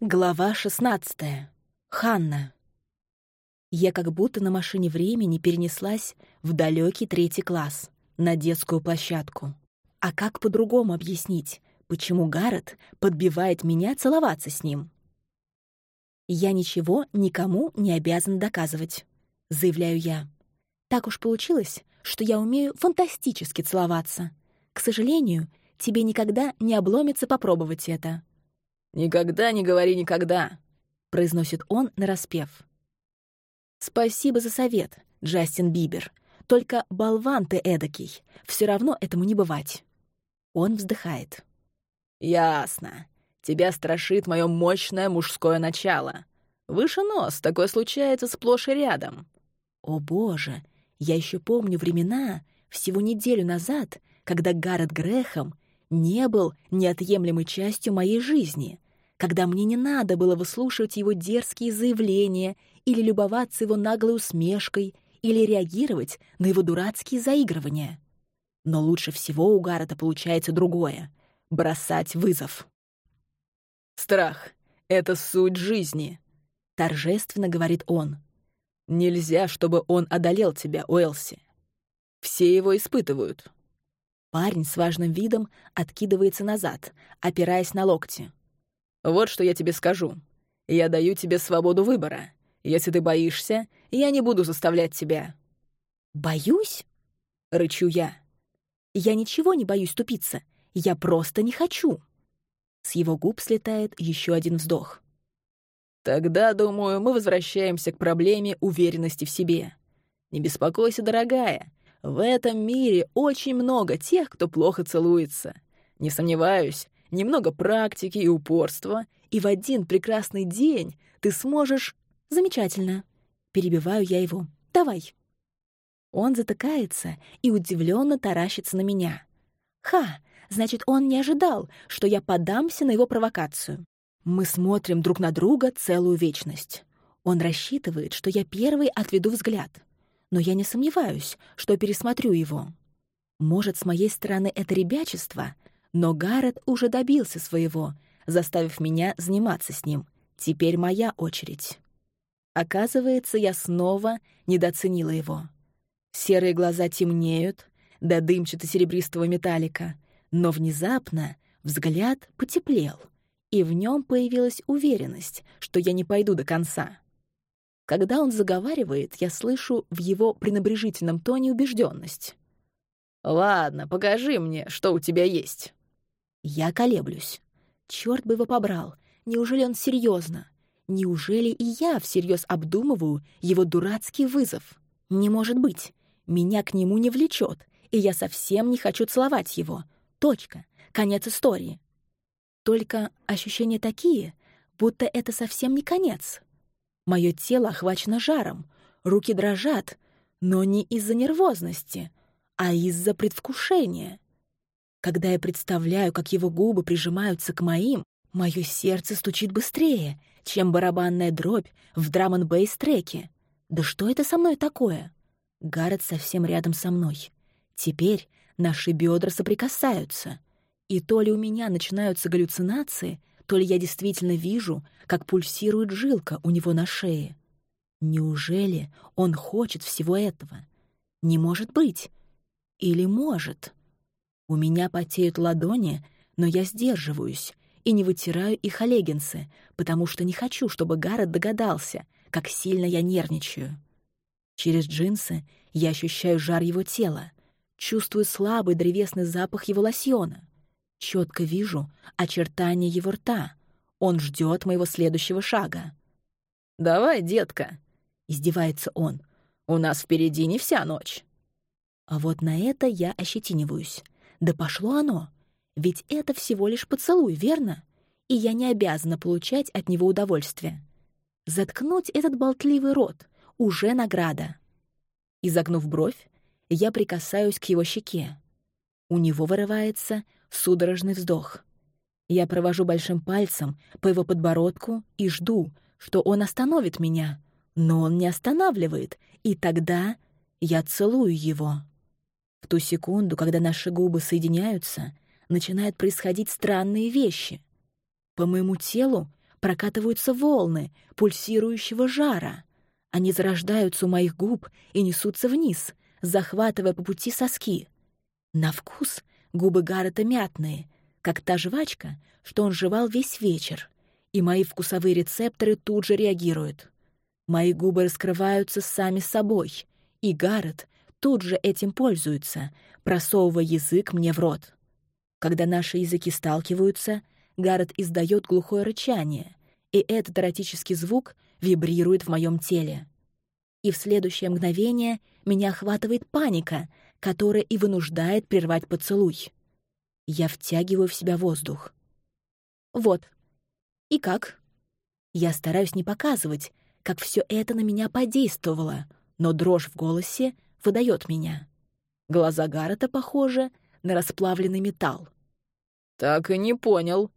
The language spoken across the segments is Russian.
Глава 16. Ханна. Я как будто на машине времени перенеслась в далекий третий класс, на детскую площадку. А как по-другому объяснить, почему Гаррет подбивает меня целоваться с ним? «Я ничего никому не обязан доказывать», — заявляю я. «Так уж получилось, что я умею фантастически целоваться. К сожалению, тебе никогда не обломится попробовать это». «Никогда не говори никогда», — произносит он нараспев. «Спасибо за совет, Джастин Бибер. Только болван ты эдакий. Все равно этому не бывать». Он вздыхает. «Ясно. Тебя страшит мое мощное мужское начало. Выше нос, такое случается сплошь и рядом». «О боже, я еще помню времена, всего неделю назад, когда Гаррет Грэхэм не был неотъемлемой частью моей жизни когда мне не надо было выслушивать его дерзкие заявления или любоваться его наглой усмешкой или реагировать на его дурацкие заигрывания. Но лучше всего у Гаррета получается другое — бросать вызов. «Страх — это суть жизни», — торжественно говорит он. «Нельзя, чтобы он одолел тебя, Уэлси. Все его испытывают». Парень с важным видом откидывается назад, опираясь на локти. Вот что я тебе скажу. Я даю тебе свободу выбора. Если ты боишься, я не буду заставлять тебя». «Боюсь?» — рычу я. «Я ничего не боюсь тупиться. Я просто не хочу». С его губ слетает еще один вздох. «Тогда, думаю, мы возвращаемся к проблеме уверенности в себе. Не беспокойся, дорогая. В этом мире очень много тех, кто плохо целуется. Не сомневаюсь, немного практики и упорства, и в один прекрасный день ты сможешь... Замечательно. Перебиваю я его. Давай. Он затыкается и удивленно таращится на меня. Ха, значит, он не ожидал, что я подамся на его провокацию. Мы смотрим друг на друга целую вечность. Он рассчитывает, что я первый отведу взгляд. Но я не сомневаюсь, что пересмотрю его. Может, с моей стороны это ребячество, но Гаррет уже добился своего, заставив меня заниматься с ним. Теперь моя очередь. Оказывается, я снова недооценила его. Серые глаза темнеют до дымчато-серебристого металлика, но внезапно взгляд потеплел, и в нем появилась уверенность, что я не пойду до конца. Когда он заговаривает, я слышу в его пренебрежительном тоне убежденность. «Ладно, покажи мне, что у тебя есть». Я колеблюсь. Черт бы его побрал. Неужели он серьезно? Неужели и я всерьез обдумываю его дурацкий вызов? Не может быть. Меня к нему не влечет, и я совсем не хочу целовать его. Точка. Конец истории. Только ощущения такие, будто это совсем не конец. Мое тело охвачено жаром, руки дрожат, но не из-за нервозности, а из-за предвкушения. Когда я представляю, как его губы прижимаются к моим, мое сердце стучит быстрее, чем барабанная дробь в драм н треке Да что это со мной такое? Гаррет совсем рядом со мной. Теперь наши бедра соприкасаются. И то ли у меня начинаются галлюцинации, то ли я действительно вижу, как пульсирует жилка у него на шее. Неужели он хочет всего этого? Не может быть. Или может? У меня потеют ладони, но я сдерживаюсь и не вытираю их о леггинсы, потому что не хочу, чтобы Гаррет догадался, как сильно я нервничаю. Через джинсы я ощущаю жар его тела, чувствую слабый древесный запах его лосьона. Четко вижу очертания его рта. Он ждет моего следующего шага. «Давай, детка», — издевается он. «У нас впереди не вся ночь». А вот на это я ощетиниваюсь. Да пошло оно. Ведь это всего лишь поцелуй, верно? И я не обязана получать от него удовольствие. Заткнуть этот болтливый рот — уже награда. Изогнув бровь, я прикасаюсь к его щеке. У него вырывается судорожный вздох. Я провожу большим пальцем по его подбородку и жду, что он остановит меня. Но он не останавливает, и тогда я целую его. В ту секунду, когда наши губы соединяются, начинают происходить странные вещи. По моему телу прокатываются волны пульсирующего жара. Они зарождаются у моих губ и несутся вниз, захватывая по пути соски. На вкус губы Гаррета мятные, как та жвачка, что он жевал весь вечер, и мои вкусовые рецепторы тут же реагируют. Мои губы раскрываются сами собой, и Гаррет тут же этим пользуется, просовывая язык мне в рот. Когда наши языки сталкиваются, Гаррет издает глухое рычание, и этот эротический звук вибрирует в моем теле. И в следующее мгновение меня охватывает паника, которая и вынуждает прервать поцелуй. Я втягиваю в себя воздух. Вот. И как? Я стараюсь не показывать, как все это на меня подействовало, но дрожь в голосе выдает меня. Глаза Гаррета похожи на расплавленный металл. «Так и не понял.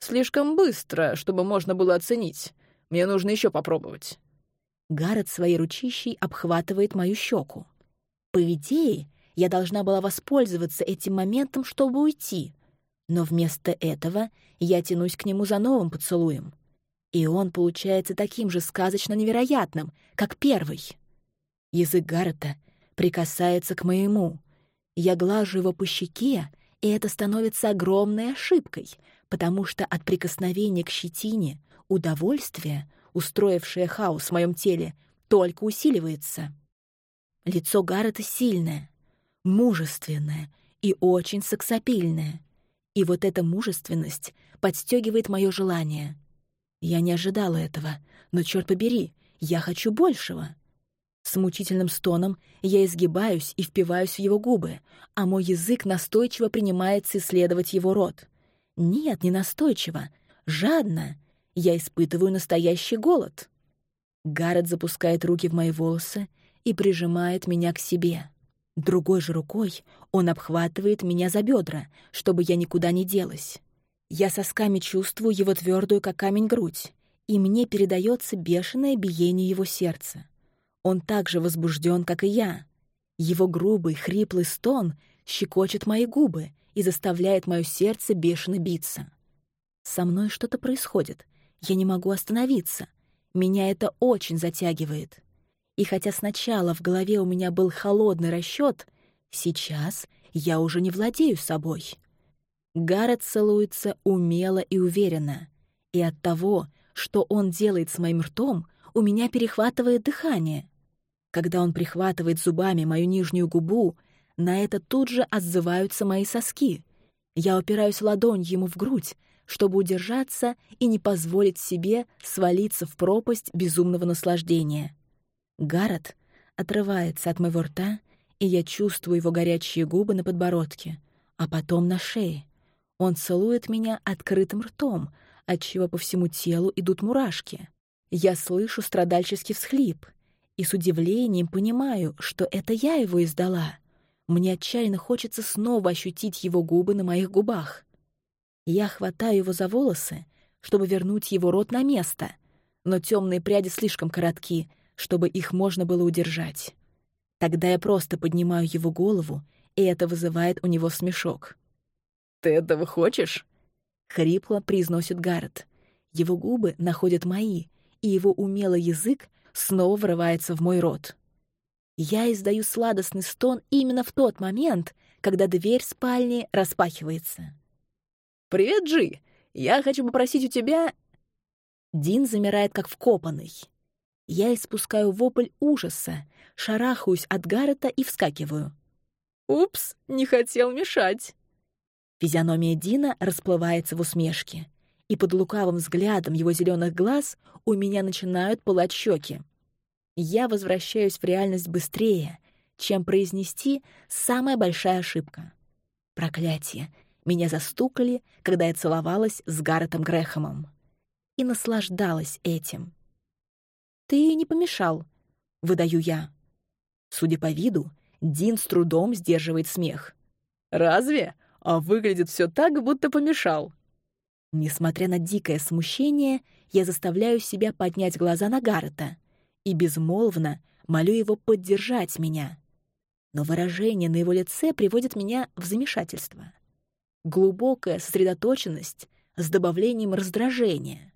Слишком быстро, чтобы можно было оценить. Мне нужно еще попробовать». Гаррет своей ручищей обхватывает мою щеку. По идее, я должна была воспользоваться этим моментом, чтобы уйти. Но вместо этого я тянусь к нему за новым поцелуем. И он получается таким же сказочно невероятным, как первый. Язык Гаррета прикасается к моему. Я глажу его по щеке, и это становится огромной ошибкой, потому что от прикосновения к щетине удовольствие, устроившее хаос в моем теле, только усиливается. Лицо Гаррета сильное, мужественное и очень сексапильное. И вот эта мужественность подстегивает мое желание. Я не ожидала этого, но, черт побери, я хочу большего. С мучительным стоном я изгибаюсь и впиваюсь в его губы, а мой язык настойчиво принимается исследовать его рот. Нет, не настойчиво, жадно. Я испытываю настоящий голод. Гаррет запускает руки в мои волосы и прижимает меня к себе. Другой же рукой он обхватывает меня за бедра, чтобы я никуда не делась. Я сосками чувствую его твердую, как камень, грудь, и мне передается бешеное биение его сердца. Он так же возбужден, как и я. Его грубый, хриплый стон щекочет мои губы и заставляет мое сердце бешено биться. Со мной что-то происходит. Я не могу остановиться. Меня это очень затягивает. И хотя сначала в голове у меня был холодный расчет, сейчас я уже не владею собой. Гаррет целуется умело и уверенно. И от того, что он делает с моим ртом, у меня перехватывает дыхание. Когда он прихватывает зубами мою нижнюю губу, на это тут же отзываются мои соски. Я упираюсь ладонь ему в грудь, чтобы удержаться и не позволить себе свалиться в пропасть безумного наслаждения. Гаррет отрывается от моего рта, и я чувствую его горячие губы на подбородке, а потом на шее. Он целует меня открытым ртом, отчего по всему телу идут мурашки. Я слышу страдальческий всхлип — и с удивлением понимаю, что это я его издала. Мне отчаянно хочется снова ощутить его губы на моих губах. Я хватаю его за волосы, чтобы вернуть его рот на место, но темные пряди слишком коротки, чтобы их можно было удержать. Тогда я просто поднимаю его голову, и это вызывает у него смешок. «Ты этого хочешь?» — хрипло произносит Гаррет. Его губы находят мои, и его умелый язык снова врывается в мой рот. Я издаю сладостный стон именно в тот момент, когда дверь спальни распахивается. «Привет, Джи! Я хочу попросить у тебя...» Дин замирает, как вкопанный. Я испускаю вопль ужаса, шарахаюсь от Гаррета и вскакиваю. «Упс, не хотел мешать!» Физиономия Дина расплывается в усмешке и под лукавым взглядом его зеленых глаз у меня начинают пылать щеки. Я возвращаюсь в реальность быстрее, чем произнести самая большая ошибка. Проклятие! Меня застукали, когда я целовалась с Гарретом Грэхэмом. И наслаждалась этим. «Ты не помешал», — выдаю я. Судя по виду, Дин с трудом сдерживает смех. «Разве? А выглядит все так, будто помешал», Несмотря на дикое смущение, я заставляю себя поднять глаза на Гаррета и безмолвно молю его поддержать меня. Но выражение на его лице приводит меня в замешательство. Глубокая сосредоточенность с добавлением раздражения.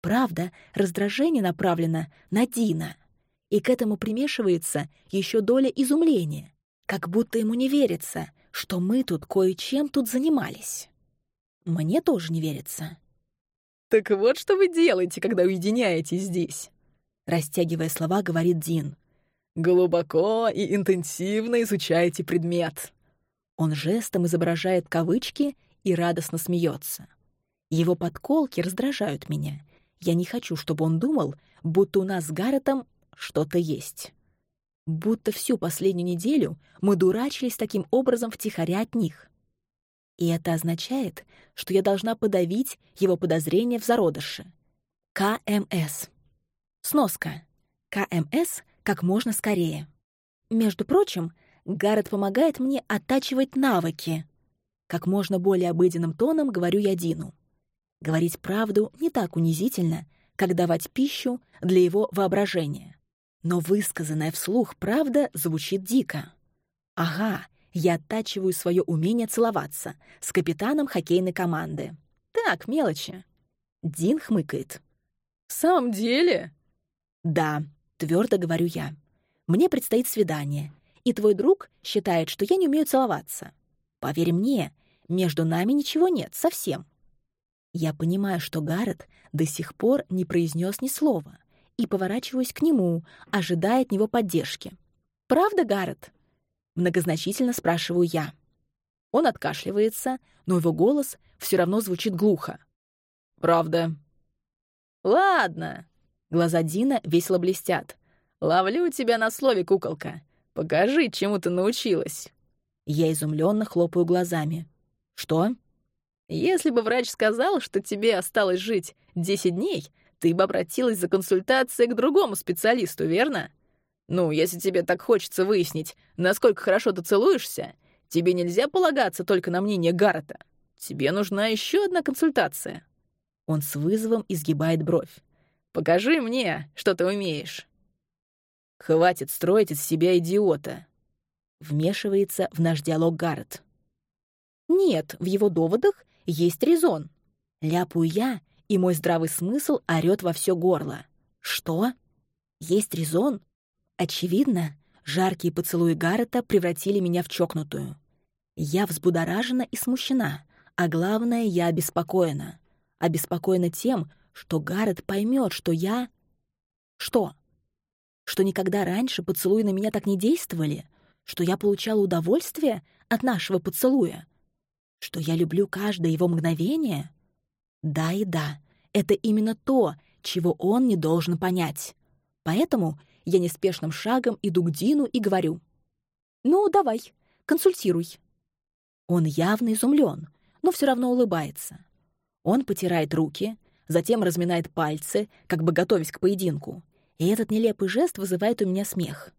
Правда, раздражение направлено на Дина. И к этому примешивается еще доля изумления, как будто ему не верится, что мы тут кое-чем тут занимались. Мне тоже не верится. «Так вот что вы делаете, когда уединяетесь здесь?» Растягивая слова, говорит Дин. «Глубоко и интенсивно изучаете предмет». Он жестом изображает кавычки и радостно смеется. Его подколки раздражают меня. Я не хочу, чтобы он думал, будто у нас с Гарретом что-то есть. Будто всю последнюю неделю мы дурачились таким образом втихаря от них. И это означает, что я должна подавить его подозрения в зародыше. КМС. Сноска. КМС как можно скорее. Между прочим, Гаррет помогает мне оттачивать навыки. Как можно более обыденным тоном говорю я Дину. Говорить правду не так унизительно, как давать пищу для его воображения. Но высказанная вслух правда звучит дико. Ага, я оттачиваю свое умение целоваться с капитаном хоккейной команды. Так, мелочи. Дин хмыкает. «В самом деле?» «Да», — твердо говорю я. «Мне предстоит свидание, и твой друг считает, что я не умею целоваться. Поверь мне, между нами ничего нет, совсем». Я понимаю, что Гаррет до сих пор не произнес ни слова, и поворачиваюсь к нему, ожидая от него поддержки. «Правда, Гаррет?» Многозначительно спрашиваю я. Он откашливается, но его голос все равно звучит глухо. «Правда». «Ладно». Глаза Дина весело блестят. «Ловлю тебя на слове, куколка. Покажи, чему ты научилась». Я изумленно хлопаю глазами. «Что?» «Если бы врач сказал, что тебе осталось жить 10 дней, ты бы обратилась за консультацией к другому специалисту, верно? Ну, если тебе так хочется выяснить, насколько хорошо ты целуешься, тебе нельзя полагаться только на мнение Гаррета. Тебе нужна еще одна консультация». Он с вызовом изгибает бровь. «Покажи мне, что ты умеешь». «Хватит строить из себя идиота», — вмешивается в наш диалог Гаррет. Нет, в его доводах есть резон. Ляпаю я, и мой здравый смысл орёт во все горло. Что? Есть резон? Очевидно, жаркие поцелуи Гаррета превратили меня в чокнутую. Я взбудоражена и смущена, а главное, я обеспокоена. Обеспокоена тем, что Гаррет поймет, что я... Что? Что никогда раньше поцелуи на меня так не действовали? Что я получала удовольствие от нашего поцелуя? Что я люблю каждое его мгновение? Да и да, это именно то, чего он не должен понять. Поэтому я неспешным шагом иду к Дину и говорю. «Ну, давай, консультируй». Он явно изумлен, но все равно улыбается. Он потирает руки, затем разминает пальцы, как бы готовясь к поединку, и этот нелепый жест вызывает у меня смех.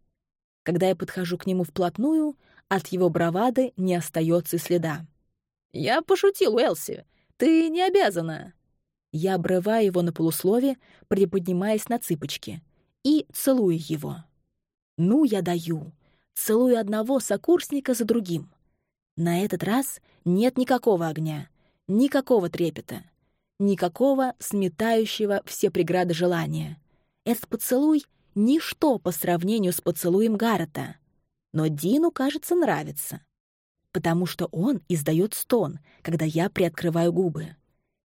Когда я подхожу к нему вплотную, от его бравады не остается следа. «Я пошутил, Уэлси. Ты не обязана». Я обрываю его на полуслове, приподнимаясь на цыпочки — и целую его. Ну, я даю. Целую одного сокурсника за другим. На этот раз нет никакого огня, никакого трепета, никакого сметающего все преграды желания. Этот поцелуй — ничто по сравнению с поцелуем Гаррета. Но Дину, кажется, нравится. Потому что он издает стон, когда я приоткрываю губы.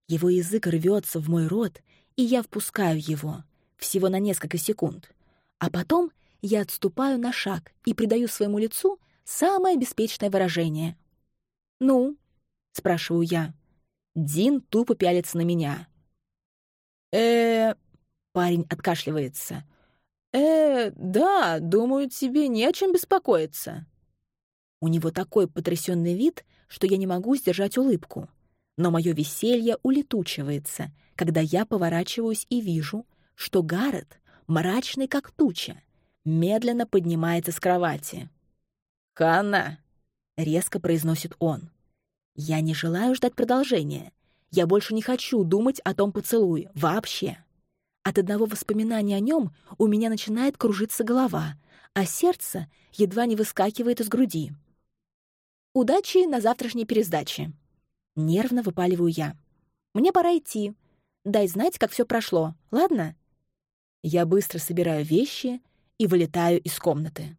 Его язык рвется в мой рот, и я впускаю его всего на несколько секунд. А потом я отступаю на шаг и придаю своему лицу самое беспечное выражение. «Ну?» — спрашиваю я. Дин тупо пялится на меня. э Парень откашливается. э да, думаю, тебе не о чем беспокоиться». У него такой потрясенный вид, что я не могу сдержать улыбку. Но мое веселье улетучивается, когда я поворачиваюсь и вижу, что Гаррет, мрачный как туча, медленно поднимается с кровати. «Ханна!» — резко произносит он. «Я не желаю ждать продолжения. Я больше не хочу думать о том поцелуе. Вообще. От одного воспоминания о нем у меня начинает кружиться голова, а сердце едва не выскакивает из груди. Удачи на завтрашней пересдаче. Нервно выпаливаю я. Мне пора идти. Дай знать, как все прошло, ладно? Я быстро собираю вещи и вылетаю из комнаты.